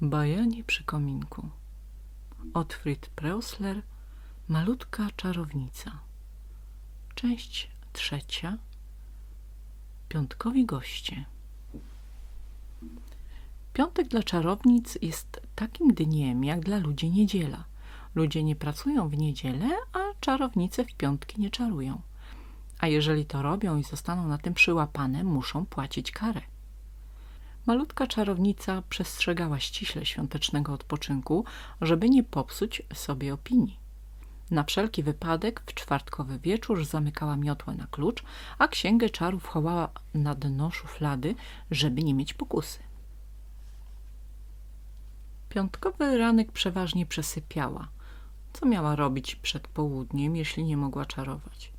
Bajanie przy kominku. Otfried Preusler, Malutka czarownica. Część trzecia. Piątkowi goście. Piątek dla czarownic jest takim dniem, jak dla ludzi niedziela. Ludzie nie pracują w niedzielę, a czarownice w piątki nie czarują. A jeżeli to robią i zostaną na tym przyłapane, muszą płacić karę. Malutka czarownica przestrzegała ściśle świątecznego odpoczynku, żeby nie popsuć sobie opinii. Na wszelki wypadek w czwartkowy wieczór zamykała miotłę na klucz, a księgę czarów chowała na dno szuflady, żeby nie mieć pokusy. Piątkowy ranek przeważnie przesypiała. Co miała robić przed południem, jeśli nie mogła czarować?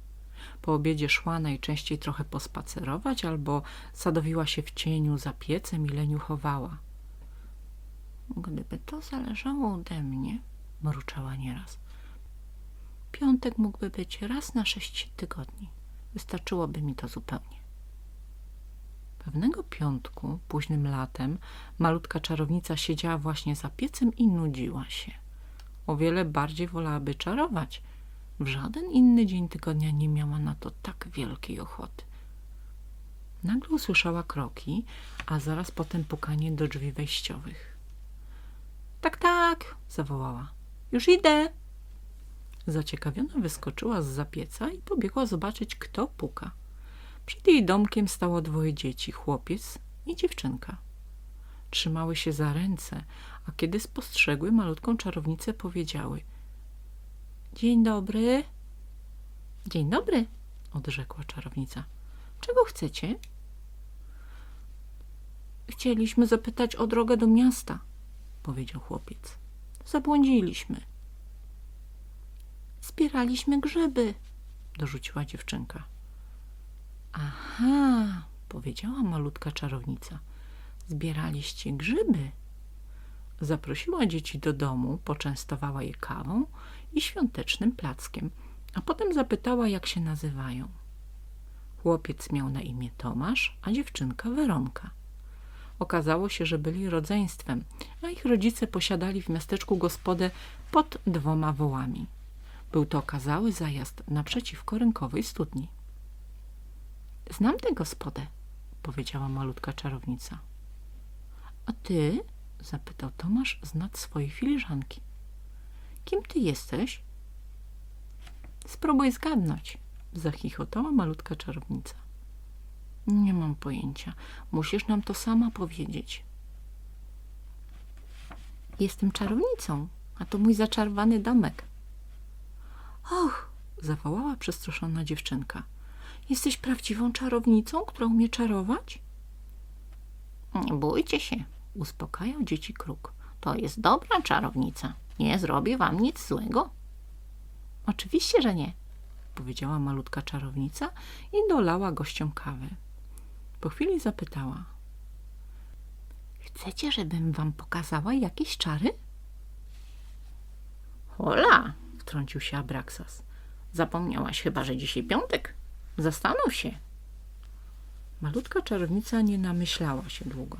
Po obiedzie szła najczęściej trochę pospacerować albo sadowiła się w cieniu za piecem i leniuchowała. Gdyby to zależało ode mnie, mruczała nieraz. Piątek mógłby być raz na sześć tygodni. Wystarczyłoby mi to zupełnie. Pewnego piątku, późnym latem, malutka czarownica siedziała właśnie za piecem i nudziła się. O wiele bardziej wolałaby czarować. W żaden inny dzień tygodnia nie miała na to tak wielkiej ochoty. Nagle usłyszała kroki, a zaraz potem pukanie do drzwi wejściowych. Tak, tak, zawołała. Już idę. Zaciekawiona wyskoczyła z zapieca i pobiegła zobaczyć, kto puka. Przed jej domkiem stało dwoje dzieci, chłopiec i dziewczynka. Trzymały się za ręce, a kiedy spostrzegły malutką czarownicę, powiedziały – Dzień dobry. – Dzień dobry – odrzekła czarownica. – Czego chcecie? – Chcieliśmy zapytać o drogę do miasta – powiedział chłopiec. – Zabłądziliśmy. – Zbieraliśmy grzyby – dorzuciła dziewczynka. – Aha – powiedziała malutka czarownica – Zbieraliście grzyby? Zaprosiła dzieci do domu, poczęstowała je kawą i świątecznym plackiem, a potem zapytała, jak się nazywają. Chłopiec miał na imię Tomasz, a dziewczynka Weronka. Okazało się, że byli rodzeństwem, a ich rodzice posiadali w miasteczku gospodę pod dwoma wołami. Był to okazały zajazd naprzeciwko rynkowej studni. – Znam tę gospodę – powiedziała malutka czarownica. A ty? zapytał Tomasz z nad swojej filiżanki. Kim ty jesteś? Spróbuj zgadnąć, zachichotała malutka czarownica. Nie mam pojęcia. Musisz nam to sama powiedzieć. Jestem czarownicą, a to mój zaczarowany domek. Och, zawołała przestraszona dziewczynka. Jesteś prawdziwą czarownicą, która umie czarować? Nie bójcie się, uspokajał dzieci kruk. To jest dobra czarownica. Nie zrobi wam nic złego. Oczywiście, że nie, powiedziała malutka czarownica i dolała gościom kawę. Po chwili zapytała. Chcecie, żebym wam pokazała jakieś czary? Hola, wtrącił się Abraxas. Zapomniałaś chyba, że dzisiaj piątek? Zastanów się. Malutka czarownica nie namyślała się długo.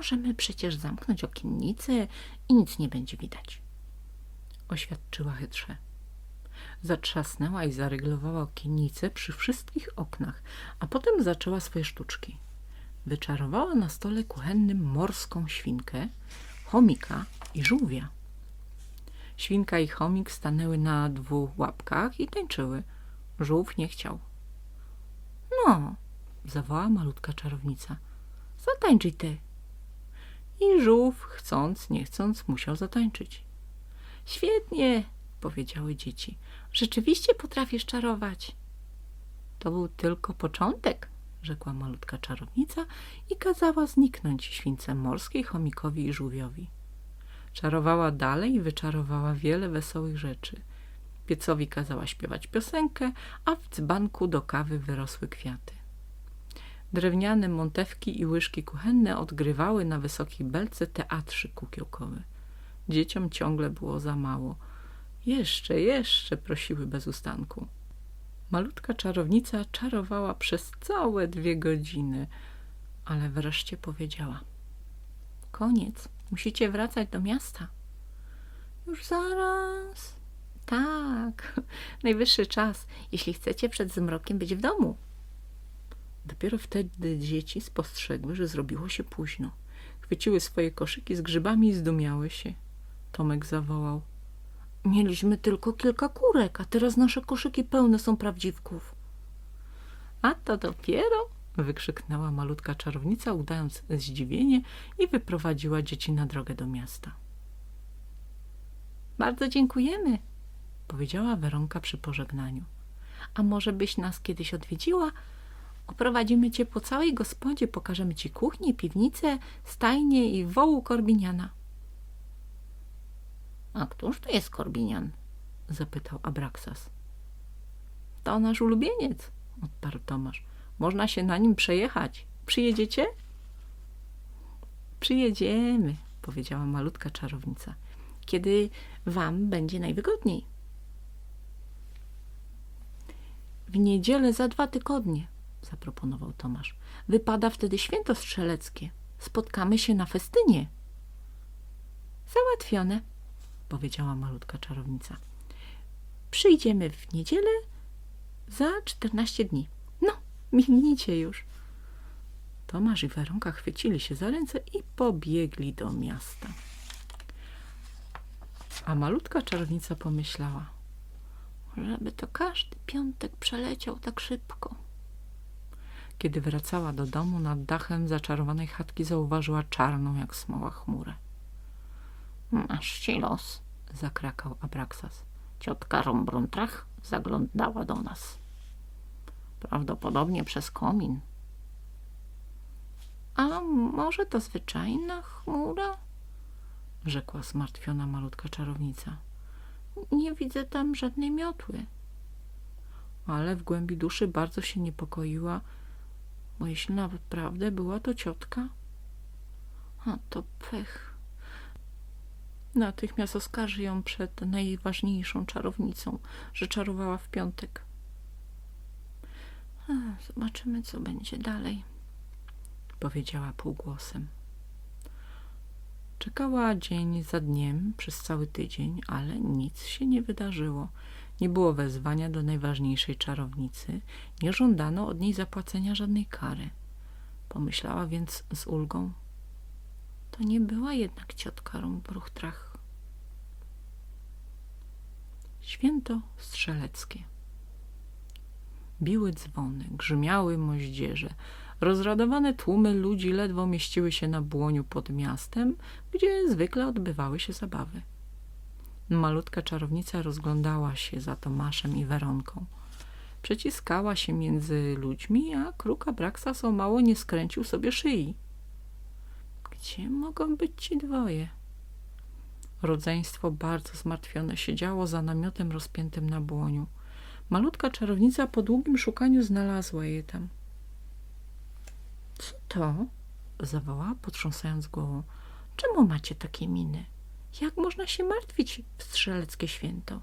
Możemy przecież zamknąć okiennicę i nic nie będzie widać. Oświadczyła chytrze. Zatrzasnęła i zaryglowała okiennice przy wszystkich oknach, a potem zaczęła swoje sztuczki. Wyczarowała na stole kuchennym morską świnkę, chomika i żółwia. Świnka i chomik stanęły na dwóch łapkach i tańczyły. Żółw nie chciał. No, zawołała malutka czarownica. Zatańczyj ty. I żółw, chcąc, nie chcąc, musiał zatańczyć. Świetnie, powiedziały dzieci. Rzeczywiście potrafisz czarować. To był tylko początek, rzekła malutka czarownica i kazała zniknąć śwince morskiej, chomikowi i żółwiowi. Czarowała dalej i wyczarowała wiele wesołych rzeczy. Piecowi kazała śpiewać piosenkę, a w dzbanku do kawy wyrosły kwiaty. Drewniane montewki i łyżki kuchenne odgrywały na wysokiej belce teatrzyk kukiełkowy. Dzieciom ciągle było za mało. Jeszcze, jeszcze, prosiły bez ustanku. Malutka czarownica czarowała przez całe dwie godziny, ale wreszcie powiedziała. koniec. Musicie wracać do miasta. Już zaraz. Tak, najwyższy czas, jeśli chcecie przed zmrokiem być w domu. Dopiero wtedy dzieci spostrzegły, że zrobiło się późno. Chwyciły swoje koszyki z grzybami i zdumiały się. Tomek zawołał. Mieliśmy tylko kilka kurek, a teraz nasze koszyki pełne są prawdziwków. A to dopiero, wykrzyknęła malutka czarownica, udając zdziwienie i wyprowadziła dzieci na drogę do miasta. Bardzo dziękujemy, powiedziała Weronka przy pożegnaniu. A może byś nas kiedyś odwiedziła? Oprowadzimy cię po całej gospodzie, pokażemy ci kuchnię, piwnicę, stajnię i wołu Korbiniana. A któż to jest Korbinian? zapytał Abraksas. To nasz ulubieniec, odparł Tomasz. Można się na nim przejechać. Przyjedziecie? Przyjedziemy, powiedziała malutka czarownica. Kiedy wam będzie najwygodniej. W niedzielę za dwa tygodnie, zaproponował Tomasz. Wypada wtedy święto strzeleckie. Spotkamy się na festynie. Załatwione, powiedziała malutka czarownica. Przyjdziemy w niedzielę za czternaście dni. No, mignijcie już. Tomasz i Weronka chwycili się za ręce i pobiegli do miasta. A malutka czarownica pomyślała, żeby to każdy piątek przeleciał tak szybko. Kiedy wracała do domu, nad dachem zaczarowanej chatki zauważyła czarną jak smoła chmurę. Masz ci los, zakrakał Abraksas. Ciotka Rombruntrach zaglądała do nas. Prawdopodobnie przez komin. A może to zwyczajna chmura? rzekła zmartwiona malutka czarownica. Nie widzę tam żadnej miotły. Ale w głębi duszy bardzo się niepokoiła, bo jeśli naprawdę była to ciotka, a to pech. Natychmiast oskarży ją przed najważniejszą czarownicą, że czarowała w piątek. Zobaczymy, co będzie dalej, powiedziała półgłosem. Czekała dzień za dniem przez cały tydzień, ale nic się nie wydarzyło. Nie było wezwania do najważniejszej czarownicy, nie żądano od niej zapłacenia żadnej kary. Pomyślała więc z ulgą. To nie była jednak ciotka Rumbruchtrach. Święto strzeleckie. Biły dzwony, grzmiały moździerze, Rozradowane tłumy ludzi ledwo mieściły się na błoniu pod miastem, gdzie zwykle odbywały się zabawy. Malutka czarownica rozglądała się za Tomaszem i Weronką. Przeciskała się między ludźmi, a kruk Abraksas o mało nie skręcił sobie szyi. Gdzie mogą być ci dwoje? Rodzeństwo bardzo zmartwione siedziało za namiotem rozpiętym na błoniu. Malutka czarownica po długim szukaniu znalazła je tam. Co to? zawołała, potrząsając głową. Czemu macie takie miny? Jak można się martwić w strzeleckie święto?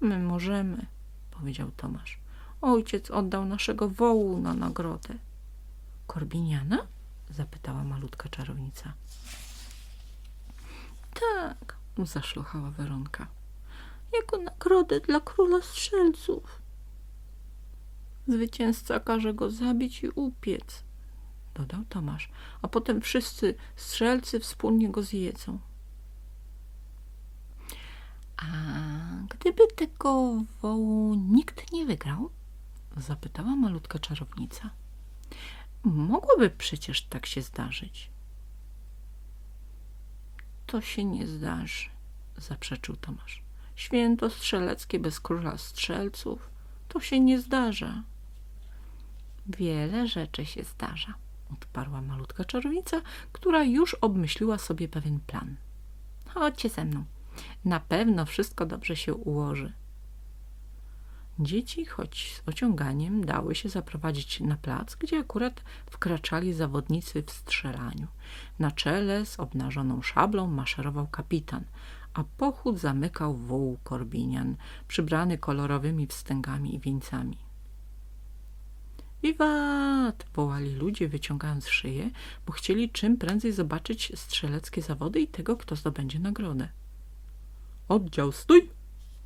My możemy, powiedział Tomasz. Ojciec oddał naszego wołu na nagrodę. Korbiniana? zapytała malutka czarownica. Tak, zaszlochała Weronka. Jako nagrodę dla króla strzelców. Zwycięzca każe go zabić i upiec, dodał Tomasz, a potem wszyscy strzelcy wspólnie go zjedzą. A gdyby tego wołu nikt nie wygrał? Zapytała malutka czarownica. Mogłoby przecież tak się zdarzyć. To się nie zdarzy, zaprzeczył Tomasz. Święto strzeleckie bez króla strzelców to się nie zdarza. Wiele rzeczy się zdarza odparła malutka czarownica, która już obmyśliła sobie pewien plan. Chodźcie ze mną. Na pewno wszystko dobrze się ułoży. Dzieci, choć z ociąganiem, dały się zaprowadzić na plac, gdzie akurat wkraczali zawodnicy w strzelaniu. Na czele z obnażoną szablą maszerował kapitan, a pochód zamykał wół korbinian, przybrany kolorowymi wstęgami i wieńcami. Wiwat! wołali ludzie, wyciągając szyję, bo chcieli czym prędzej zobaczyć strzeleckie zawody i tego, kto zdobędzie nagrodę. Oddział stój!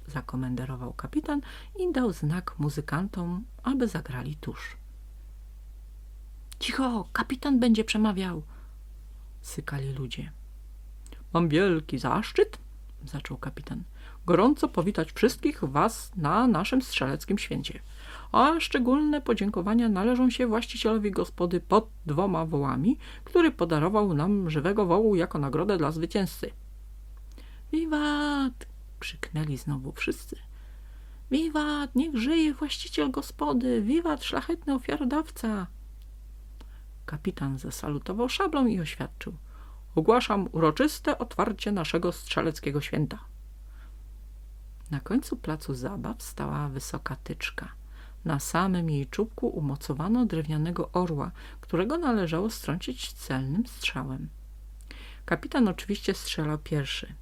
zakomenderował kapitan i dał znak muzykantom, aby zagrali tuż. Cicho, kapitan będzie przemawiał, sykali ludzie. Mam wielki zaszczyt, zaczął kapitan, gorąco powitać wszystkich was na naszym strzeleckim święcie. A szczególne podziękowania należą się właścicielowi gospody pod dwoma wołami, który podarował nam żywego wołu jako nagrodę dla zwycięzcy. Wiwat! krzyknęli znowu wszyscy. Wiwat! Niech żyje właściciel gospody! Wiwat, szlachetny ofiarodawca! Kapitan zasalutował szablą i oświadczył. Ogłaszam uroczyste otwarcie naszego strzeleckiego święta. Na końcu placu zabaw stała wysoka tyczka. Na samym jej czubku umocowano drewnianego orła, którego należało strącić celnym strzałem. Kapitan oczywiście strzelał pierwszy.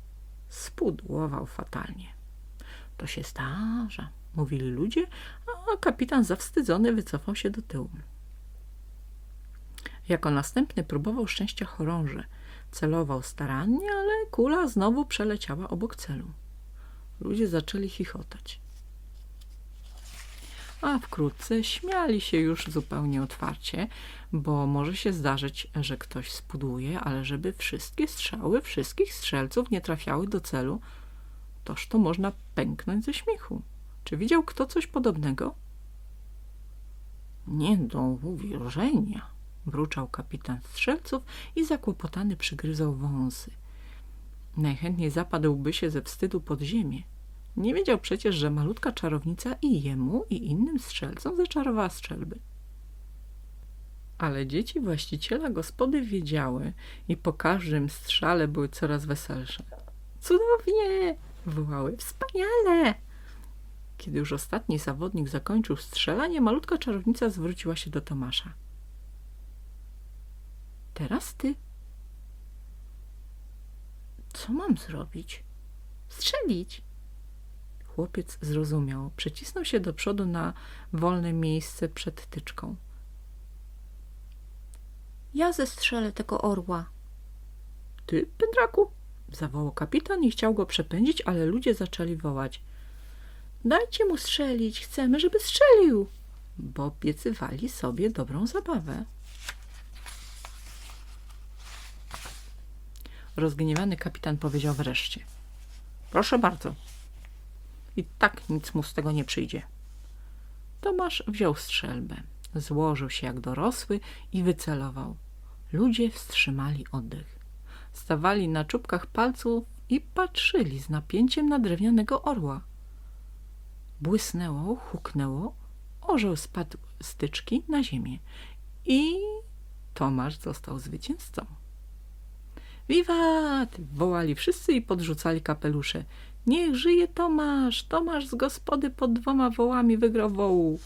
Spudłował fatalnie. To się zdarza, mówili ludzie, a kapitan zawstydzony wycofał się do tyłu. Jako następny próbował szczęścia chorąże. Celował starannie, ale kula znowu przeleciała obok celu. Ludzie zaczęli chichotać. A wkrótce śmiali się już zupełnie otwarcie, bo może się zdarzyć, że ktoś spuduje, ale żeby wszystkie strzały wszystkich strzelców nie trafiały do celu, toż to można pęknąć ze śmiechu. Czy widział kto coś podobnego? Nie do uwierzenia, mruczał kapitan strzelców i zakłopotany przygryzał wąsy. Najchętniej zapadłby się ze wstydu pod ziemię. Nie wiedział przecież, że malutka czarownica i jemu, i innym strzelcom zaczarowała strzelby. Ale dzieci właściciela gospody wiedziały i po każdym strzale były coraz weselsze. Cudownie! wołały. Wspaniale! Kiedy już ostatni zawodnik zakończył strzelanie, malutka czarownica zwróciła się do Tomasza. Teraz ty. Co mam zrobić? Strzelić. Chłopiec zrozumiał. Przecisnął się do przodu na wolne miejsce przed tyczką. Ja zestrzelę tego orła. Ty, Pędraku? Zawołał kapitan i chciał go przepędzić, ale ludzie zaczęli wołać. Dajcie mu strzelić, chcemy, żeby strzelił, bo obiecywali sobie dobrą zabawę. Rozgniewany kapitan powiedział wreszcie. Proszę bardzo. I tak nic mu z tego nie przyjdzie. Tomasz wziął strzelbę, złożył się jak dorosły i wycelował. Ludzie wstrzymali oddech. Stawali na czubkach palców i patrzyli z napięciem na drewnianego orła. Błysnęło, huknęło, orzeł spadł z tyczki na ziemię i Tomasz został zwycięzcą. Wiwat! wołali wszyscy i podrzucali kapelusze. Niech żyje Tomasz! Tomasz z gospody pod dwoma wołami wygrał wołu.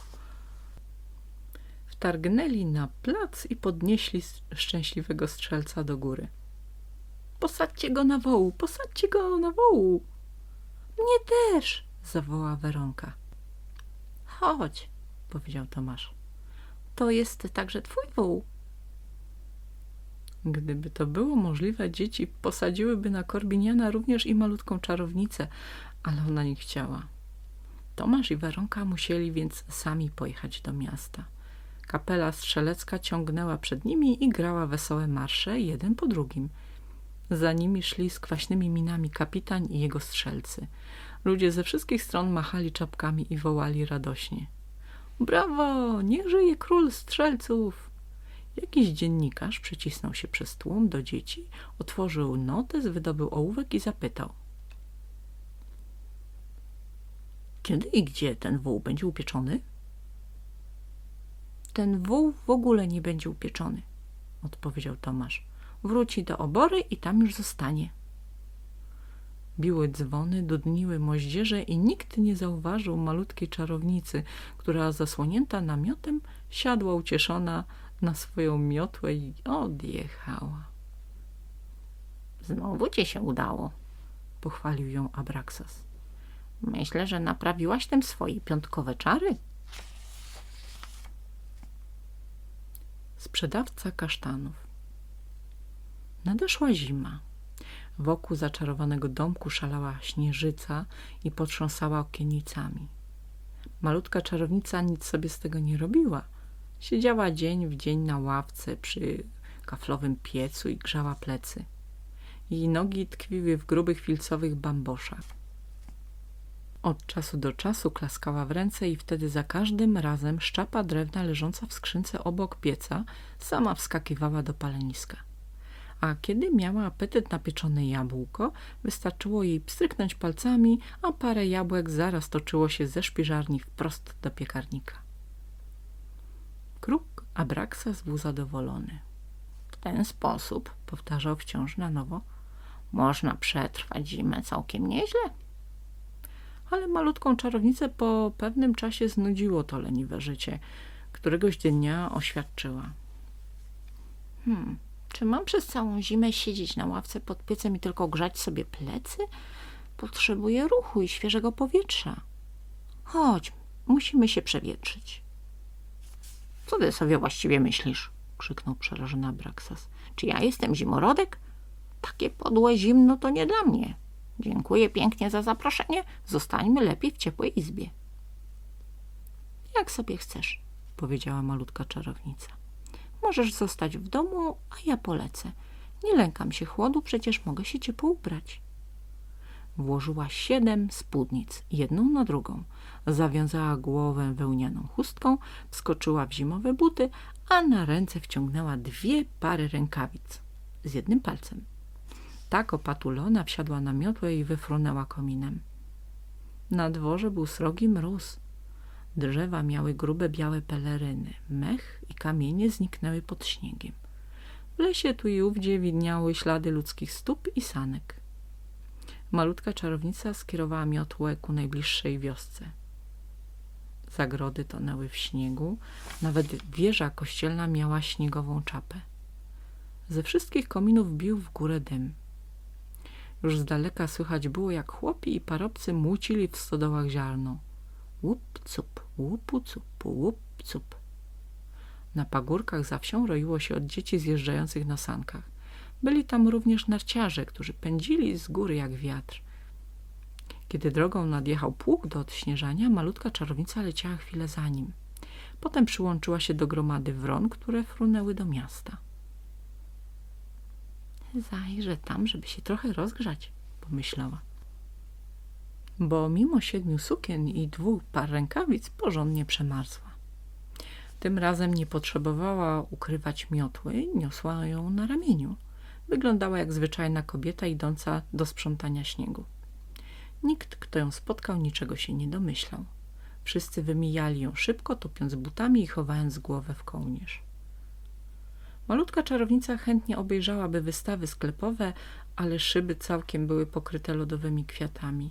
Wtargnęli na plac i podnieśli szczęśliwego strzelca do góry. Posadźcie go na wołu, posadźcie go na wołu. Mnie też, zawołała Weronka. Chodź, powiedział Tomasz. To jest także twój wół. Gdyby to było możliwe, dzieci posadziłyby na Korbiniana również i malutką czarownicę, ale ona nie chciała. Tomasz i Weronka musieli więc sami pojechać do miasta. Kapela strzelecka ciągnęła przed nimi i grała wesołe marsze, jeden po drugim. Za nimi szli z kwaśnymi minami kapitan i jego strzelcy. Ludzie ze wszystkich stron machali czapkami i wołali radośnie. Brawo! Niech żyje król strzelców! Jakiś dziennikarz przycisnął się przez tłum do dzieci, otworzył notes, wydobył ołówek i zapytał. Kiedy i gdzie ten wół będzie upieczony? Ten wół w ogóle nie będzie upieczony, odpowiedział Tomasz. Wróci do obory i tam już zostanie. Biły dzwony, dudniły moździerze i nikt nie zauważył malutkiej czarownicy, która zasłonięta namiotem siadła ucieszona na swoją miotłę i odjechała. Znowu ci się udało, pochwalił ją Abraxas. Myślę, że naprawiłaś tym swoje piątkowe czary. sprzedawca kasztanów. Nadeszła zima. Wokół zaczarowanego domku szalała śnieżyca i potrząsała okienicami. Malutka czarownica nic sobie z tego nie robiła. Siedziała dzień w dzień na ławce przy kaflowym piecu i grzała plecy. Jej nogi tkwiły w grubych filcowych bamboszach. Od czasu do czasu klaskała w ręce i wtedy za każdym razem szczapa drewna leżąca w skrzynce obok pieca sama wskakiwała do paleniska. A kiedy miała apetyt na pieczone jabłko, wystarczyło jej pstryknąć palcami, a parę jabłek zaraz toczyło się ze szpiżarni wprost do piekarnika. Kruk Abraxas był zadowolony. W ten sposób, powtarzał wciąż na nowo, można przetrwać zimę całkiem nieźle ale malutką czarownicę po pewnym czasie znudziło to leniwe życie. Któregoś dnia oświadczyła. Hmm, czy mam przez całą zimę siedzieć na ławce pod piecem i tylko grzać sobie plecy? Potrzebuję ruchu i świeżego powietrza. Chodź, musimy się przewietrzyć. Co ty sobie właściwie myślisz? krzyknął przerażona Braxas. Czy ja jestem zimorodek? Takie podłe zimno to nie dla mnie. Dziękuję pięknie za zaproszenie. Zostańmy lepiej w ciepłej izbie. Jak sobie chcesz, powiedziała malutka czarownica. Możesz zostać w domu, a ja polecę. Nie lękam się chłodu, przecież mogę się ciepło ubrać. Włożyła siedem spódnic, jedną na drugą. Zawiązała głowę wełnianą chustką, wskoczyła w zimowe buty, a na ręce wciągnęła dwie pary rękawic z jednym palcem tak opatulona wsiadła na miotłę i wyfrunęła kominem. Na dworze był srogi mróz. Drzewa miały grube białe peleryny, mech i kamienie zniknęły pod śniegiem. W lesie tu i ówdzie widniały ślady ludzkich stóp i sanek. Malutka czarownica skierowała miotłę ku najbliższej wiosce. Zagrody tonęły w śniegu, nawet wieża kościelna miała śniegową czapę. Ze wszystkich kominów bił w górę dym. Już z daleka słychać było, jak chłopi i parobcy mucili w stodołach ziarno. Łup, cup, łupu, cup, łup, cup. Na pagórkach za wsią roiło się od dzieci zjeżdżających na sankach. Byli tam również narciarze, którzy pędzili z góry jak wiatr. Kiedy drogą nadjechał pług do odśnieżania, malutka czarownica leciała chwilę za nim. Potem przyłączyła się do gromady wron, które frunęły do miasta. Zajrzę tam, żeby się trochę rozgrzać, pomyślała. Bo mimo siedmiu sukien i dwóch par rękawic porządnie przemarzła. Tym razem nie potrzebowała ukrywać miotły, niosła ją na ramieniu. Wyglądała jak zwyczajna kobieta idąca do sprzątania śniegu. Nikt, kto ją spotkał, niczego się nie domyślał. Wszyscy wymijali ją szybko, topiąc butami i chowając głowę w kołnierz. Malutka czarownica chętnie obejrzałaby wystawy sklepowe, ale szyby całkiem były pokryte lodowymi kwiatami.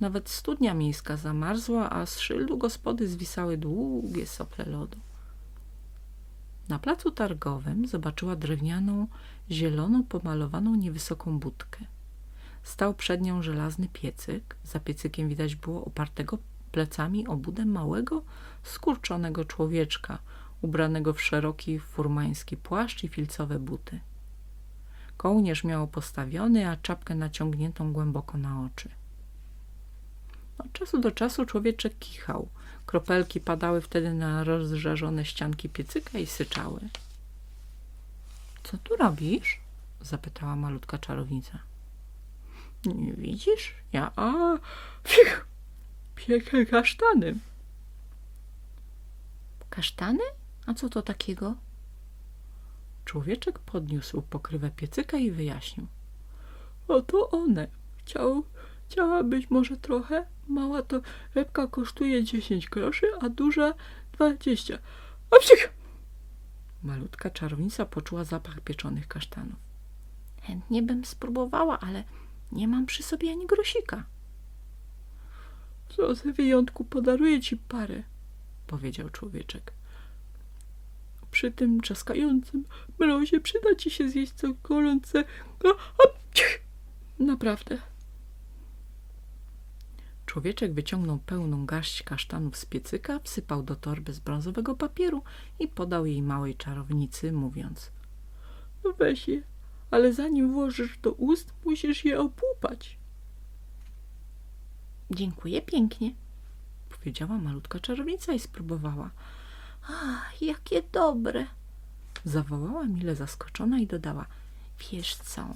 Nawet studnia miejska zamarzła, a z szyldu gospody zwisały długie sople lodu. Na placu targowym zobaczyła drewnianą, zieloną, pomalowaną niewysoką budkę. Stał przed nią żelazny piecyk. Za piecykiem widać było opartego plecami o budę małego, skurczonego człowieczka – ubranego w szeroki furmański płaszcz i filcowe buty. Kołnierz miał postawiony, a czapkę naciągniętą głęboko na oczy. Od czasu do czasu człowieczek kichał. Kropelki padały wtedy na rozżarzone ścianki piecyka i syczały. — Co tu robisz? — zapytała malutka czarownica. — Nie widzisz? Ja a, pich, piekę kasztany. — Kasztany? A co to takiego? Człowieczek podniósł pokrywę piecyka i wyjaśnił. Oto one. Chciał, chciałabyś może trochę? Mała to rybka kosztuje dziesięć groszy, a duża dwadzieścia. Opsik! Malutka czarownica poczuła zapach pieczonych kasztanów. Chętnie bym spróbowała, ale nie mam przy sobie ani grosika. Co za wyjątku, podaruję ci parę, powiedział człowieczek. Przy tym trzaskającym mrozie przyda ci się zjeść co gorące. Naprawdę. Człowieczek wyciągnął pełną garść kasztanów z piecyka, wsypał do torby z brązowego papieru i podał jej małej czarownicy, mówiąc weź je, ale zanim włożysz do ust, musisz je opłupać. Dziękuję pięknie, powiedziała malutka czarownica i spróbowała. Ach, jakie dobre! Zawołała mile zaskoczona i dodała. Wiesz co,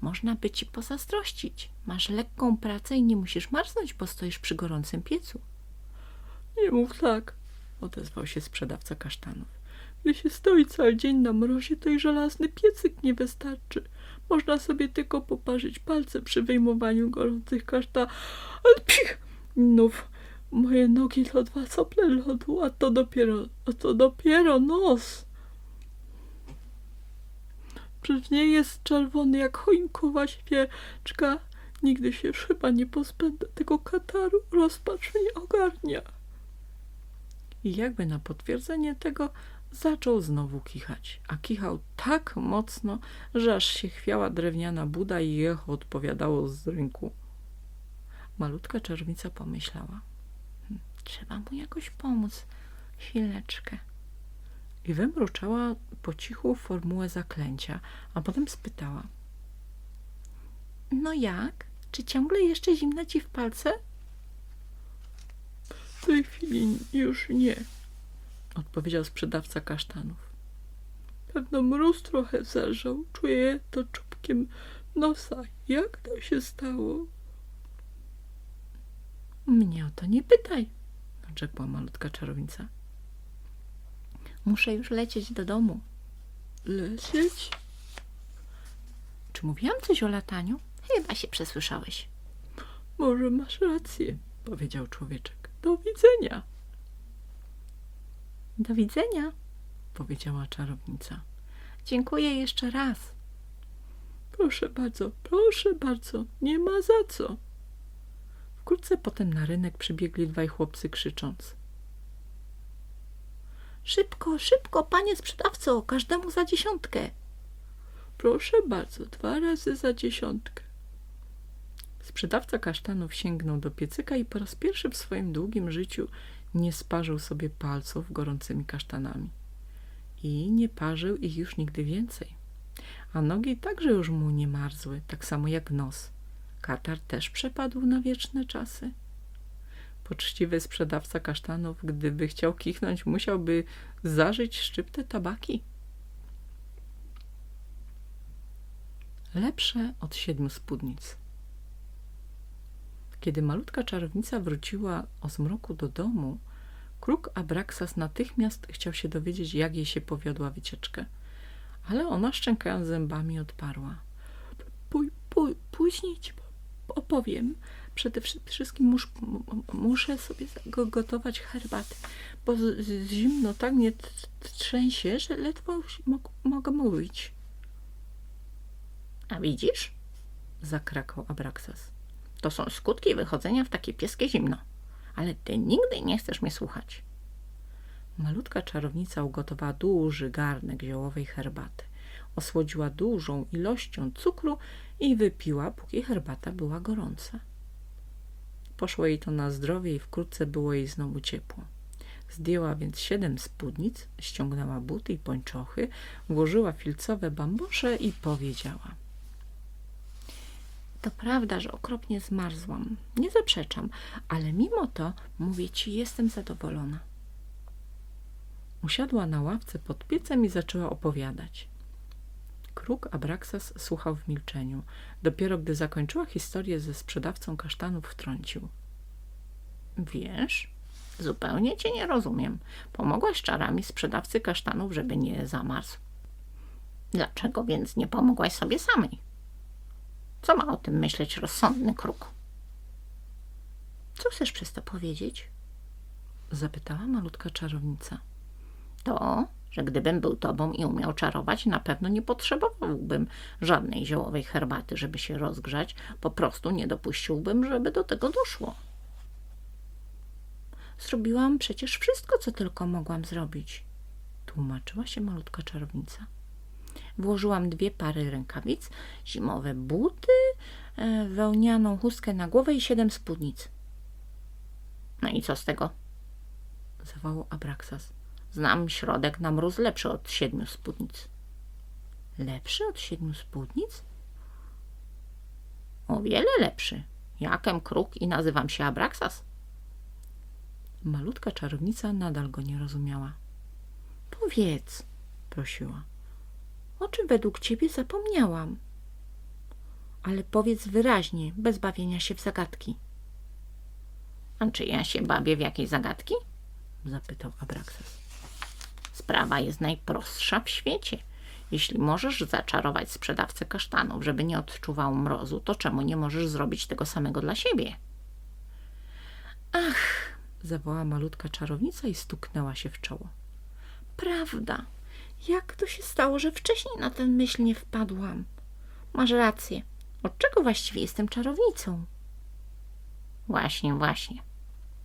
można by ci pozazdrościć. Masz lekką pracę i nie musisz marznąć, bo stoisz przy gorącym piecu. Nie mów tak, odezwał się sprzedawca kasztanów. Gdy się stoi cały dzień na mrozie, to i żelazny piecyk nie wystarczy. Można sobie tylko poparzyć palce przy wyjmowaniu gorących kasztanów. Ale pich! Nów, moje nogi to dwa sople lodu, a to dopiero, a to dopiero nos. Przecież nie jest czerwony jak choinkowa świeczka. Nigdy się chyba nie pozbędę tego kataru. Rozpacz mnie ogarnia. I jakby na potwierdzenie tego zaczął znowu kichać. A kichał tak mocno, że aż się chwiała drewniana buda i echo odpowiadało z rynku. Malutka czerwica pomyślała. "Hm, Trzeba mu jakoś pomóc. Chwileczkę i wymruczała po cichu formułę zaklęcia, a potem spytała. No jak? Czy ciągle jeszcze zimno ci w palce? W tej chwili już nie, odpowiedział sprzedawca kasztanów. Pewno mróz trochę zerzał. Czuję to czubkiem nosa. Jak to się stało? Mnie o to nie pytaj, rzekła malutka czarownica. Muszę już lecieć do domu. Lecieć? Czy mówiłam coś o lataniu? Chyba się przesłyszałeś. Może masz rację, powiedział człowieczek. Do widzenia. Do widzenia, powiedziała czarownica. Dziękuję jeszcze raz. Proszę bardzo, proszę bardzo, nie ma za co. Wkrótce potem na rynek przybiegli dwaj chłopcy krzycząc. Szybko, szybko, panie sprzedawco, każdemu za dziesiątkę. Proszę bardzo, dwa razy za dziesiątkę. Sprzedawca kasztanów sięgnął do piecyka i po raz pierwszy w swoim długim życiu nie sparzył sobie palców gorącymi kasztanami. I nie parzył ich już nigdy więcej. A nogi także już mu nie marzły, tak samo jak nos. Katar też przepadł na wieczne czasy. Poczciwy sprzedawca kasztanów, gdyby chciał kichnąć, musiałby zażyć szczyptę tabaki. Lepsze od siedmiu spódnic. Kiedy malutka czarownica wróciła o zmroku do domu, kruk Abraxas natychmiast chciał się dowiedzieć, jak jej się powiodła wycieczka. Ale ona, szczękając zębami, odparła. Pój, pój, później ci opowiem. Przede wszystkim mus, muszę sobie gotować herbatę, bo z, z zimno tak mnie trzęsie, że ledwo mogę mówić. A widzisz? Zakrakał Abraxas. To są skutki wychodzenia w takie pieskie zimno. Ale ty nigdy nie chcesz mnie słuchać. Malutka czarownica ugotowała duży garnek ziołowej herbaty. Osłodziła dużą ilością cukru i wypiła, póki herbata była gorąca. Poszło jej to na zdrowie i wkrótce było jej znowu ciepło. Zdjęła więc siedem spódnic, ściągnęła buty i pończochy, włożyła filcowe bambusze i powiedziała. To prawda, że okropnie zmarzłam. Nie zaprzeczam, ale mimo to, mówię ci, jestem zadowolona. Usiadła na ławce pod piecem i zaczęła opowiadać. Kruk Abraxas słuchał w milczeniu. Dopiero gdy zakończyła historię ze sprzedawcą kasztanów, wtrącił. Wiesz, zupełnie cię nie rozumiem. Pomogłaś czarami sprzedawcy kasztanów, żeby nie zamarzł. Dlaczego więc nie pomogłaś sobie samej? Co ma o tym myśleć rozsądny kruk? Co chcesz przez to powiedzieć? Zapytała malutka czarownica. To, że gdybym był tobą i umiał czarować, na pewno nie potrzebowałbym żadnej ziołowej herbaty, żeby się rozgrzać. Po prostu nie dopuściłbym, żeby do tego doszło. Zrobiłam przecież wszystko, co tylko mogłam zrobić. Tłumaczyła się malutka czarownica. Włożyłam dwie pary rękawic, zimowe buty, e, wełnianą chustkę na głowę i siedem spódnic. No i co z tego? zawołał Abraxas. Znam środek na mróz lepszy od siedmiu spódnic. Lepszy od siedmiu spódnic? O wiele lepszy. Jakem kruk i nazywam się Abraxas. Malutka czarownica nadal go nie rozumiała. Powiedz, prosiła. O czym według ciebie zapomniałam? Ale powiedz wyraźnie, bez bawienia się w zagadki. A czy ja się bawię w jakieś zagadki? Zapytał Abraxas. Sprawa jest najprostsza w świecie. Jeśli możesz zaczarować sprzedawcę kasztanów, żeby nie odczuwał mrozu, to czemu nie możesz zrobić tego samego dla siebie? Ach, zawołała malutka czarownica i stuknęła się w czoło. Prawda. Jak to się stało, że wcześniej na tę myśl nie wpadłam? Masz rację. Od czego właściwie jestem czarownicą? Właśnie, właśnie.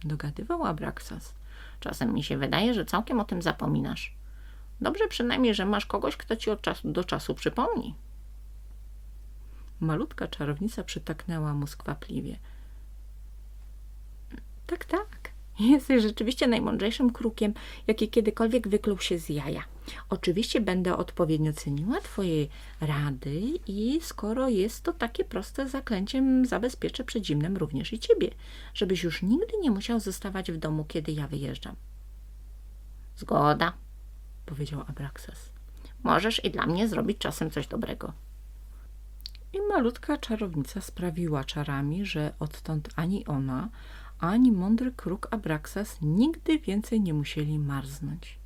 Dogadywał Abraxas. Czasem mi się wydaje, że całkiem o tym zapominasz. Dobrze przynajmniej, że masz kogoś, kto ci od czasu do czasu przypomni. Malutka czarownica przytaknęła mu skwapliwie. Tak, tak. Jesteś rzeczywiście najmądrzejszym krukiem, jaki kiedykolwiek wykluł się z jaja. Oczywiście będę odpowiednio ceniła twoje rady i skoro jest to takie proste zaklęciem, zabezpieczę przed zimnem również i ciebie, żebyś już nigdy nie musiał zostawać w domu, kiedy ja wyjeżdżam. Zgoda, powiedział Abraxas. Możesz i dla mnie zrobić czasem coś dobrego. I malutka czarownica sprawiła czarami, że odtąd ani ona, ani mądry kruk Abraxas nigdy więcej nie musieli marznąć.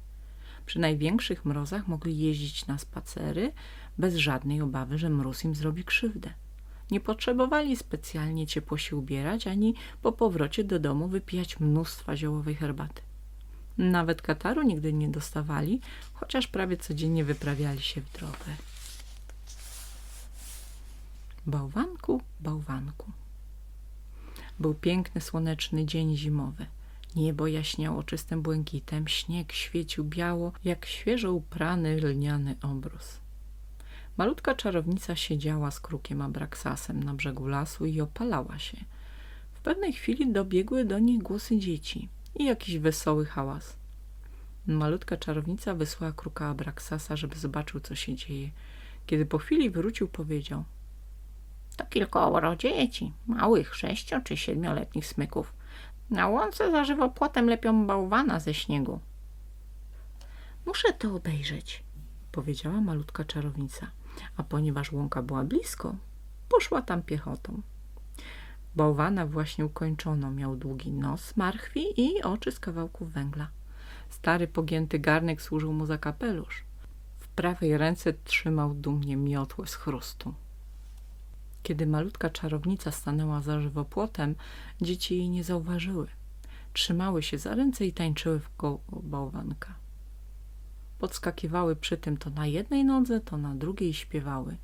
Przy największych mrozach mogli jeździć na spacery bez żadnej obawy, że mróz im zrobi krzywdę. Nie potrzebowali specjalnie ciepło się ubierać, ani po powrocie do domu wypijać mnóstwa ziołowej herbaty. Nawet kataru nigdy nie dostawali, chociaż prawie codziennie wyprawiali się w drogę. Bałwanku, bałwanku. Był piękny, słoneczny dzień zimowy. Niebo jaśniało czystym błękitem, śnieg świecił biało, jak świeżo uprany lniany obrus. Malutka czarownica siedziała z krukiem Abraksasem na brzegu lasu i opalała się. W pewnej chwili dobiegły do nich głosy dzieci i jakiś wesoły hałas. Malutka czarownica wysłała kruka Abraksasa, żeby zobaczył, co się dzieje. Kiedy po chwili wrócił, powiedział – to kilkoro dzieci, małych sześcio czy siedmioletnich smyków. Na łące za żywopłotem lepią bałwana ze śniegu. Muszę to obejrzeć, powiedziała malutka czarownica, a ponieważ łąka była blisko, poszła tam piechotą. Bałwana właśnie ukończono, miał długi nos marchwi i oczy z kawałków węgla. Stary, pogięty garnek służył mu za kapelusz. W prawej ręce trzymał dumnie miotłę z chrustu. Kiedy malutka czarownica stanęła za żywopłotem, dzieci jej nie zauważyły. Trzymały się za ręce i tańczyły w koło bałwanka. Podskakiwały przy tym to na jednej nodze, to na drugiej śpiewały.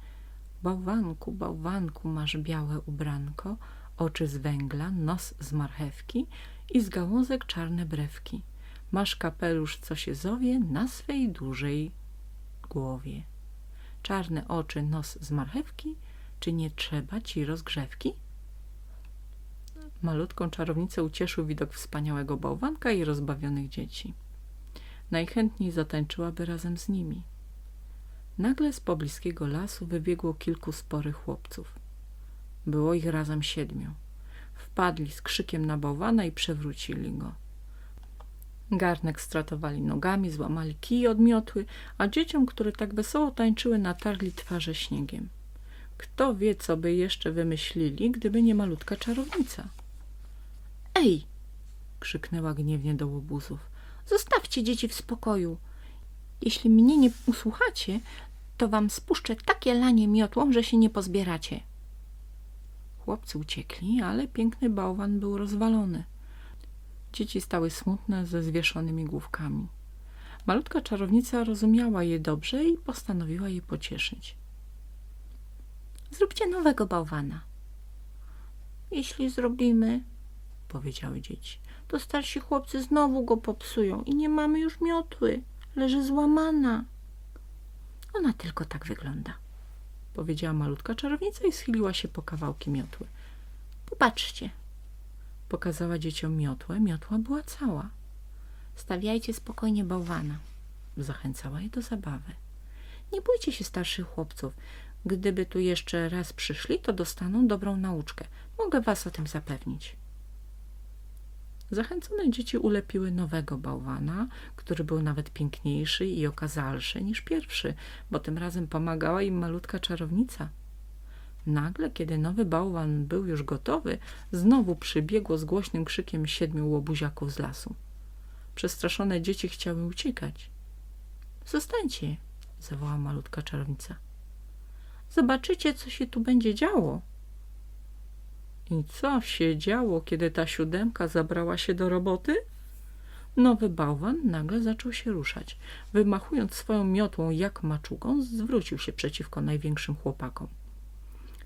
Bałwanku, bałwanku, masz białe ubranko, oczy z węgla, nos z marchewki i z gałązek czarne brewki. Masz kapelusz, co się zowie, na swej dużej głowie. Czarne oczy, nos z marchewki – czy nie trzeba ci rozgrzewki? Malutką czarownicę ucieszył widok wspaniałego bałwanka i rozbawionych dzieci. Najchętniej zatańczyłaby razem z nimi. Nagle z pobliskiego lasu wybiegło kilku sporych chłopców. Było ich razem siedmiu. Wpadli z krzykiem na bałwana i przewrócili go. Garnek stratowali nogami, złamali kij odmiotły, a dzieciom, które tak wesoło tańczyły, natarli twarze śniegiem. Kto wie, co by jeszcze wymyślili, gdyby nie malutka czarownica. Ej! krzyknęła gniewnie do łobuzów. Zostawcie dzieci w spokoju. Jeśli mnie nie usłuchacie, to wam spuszczę takie lanie miotłą, że się nie pozbieracie. Chłopcy uciekli, ale piękny bałwan był rozwalony. Dzieci stały smutne ze zwieszonymi główkami. Malutka czarownica rozumiała je dobrze i postanowiła je pocieszyć. Zróbcie nowego bałwana. Jeśli zrobimy, powiedziały dzieci, to starsi chłopcy znowu go popsują i nie mamy już miotły. Leży złamana. Ona tylko tak wygląda, powiedziała malutka czarownica i schyliła się po kawałki miotły. Popatrzcie. Pokazała dzieciom miotłę. Miotła była cała. Stawiajcie spokojnie bałwana. Zachęcała je do zabawy. Nie bójcie się starszych chłopców. Gdyby tu jeszcze raz przyszli, to dostaną dobrą nauczkę. Mogę was o tym zapewnić. Zachęcone dzieci ulepiły nowego bałwana, który był nawet piękniejszy i okazalszy niż pierwszy, bo tym razem pomagała im malutka czarownica. Nagle, kiedy nowy bałwan był już gotowy, znowu przybiegło z głośnym krzykiem siedmiu łobuziaków z lasu. Przestraszone dzieci chciały uciekać. Zostańcie, Zawołała malutka czarownica. Zobaczycie, co się tu będzie działo. I co się działo, kiedy ta siódemka zabrała się do roboty? Nowy bałwan nagle zaczął się ruszać. Wymachując swoją miotłą jak maczugą, zwrócił się przeciwko największym chłopakom.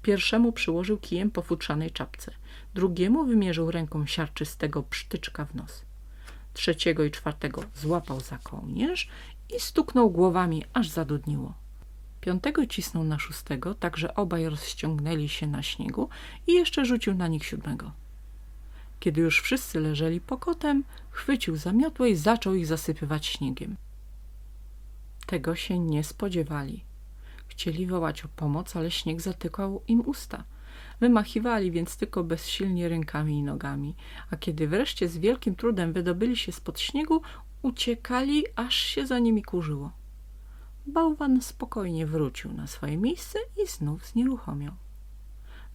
Pierwszemu przyłożył kijem po futrzanej czapce, drugiemu wymierzył ręką siarczystego psztyczka w nos. Trzeciego i czwartego złapał za kołnierz i stuknął głowami, aż zadudniło. Piątego cisnął na szóstego, tak że obaj rozściągnęli się na śniegu i jeszcze rzucił na nich siódmego. Kiedy już wszyscy leżeli pokotem, chwycił za miotłę i zaczął ich zasypywać śniegiem. Tego się nie spodziewali. Chcieli wołać o pomoc, ale śnieg zatykał im usta. Wymachiwali więc tylko bezsilnie rękami i nogami, a kiedy wreszcie z wielkim trudem wydobyli się spod śniegu, uciekali, aż się za nimi kurzyło. Bałwan spokojnie wrócił na swoje miejsce i znów znieruchomiał.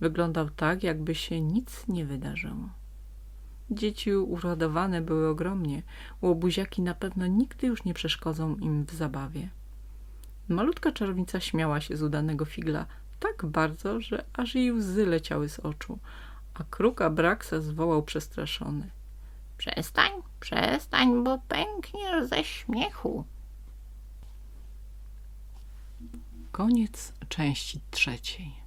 Wyglądał tak, jakby się nic nie wydarzyło. Dzieci uradowane były ogromnie. Łobuziaki na pewno nigdy już nie przeszkodzą im w zabawie. Malutka czarownica śmiała się z udanego figla tak bardzo, że aż jej łzy leciały z oczu, a kruk Abraksa zwołał przestraszony. Przestań, przestań, bo pękniesz ze śmiechu. Koniec części trzeciej.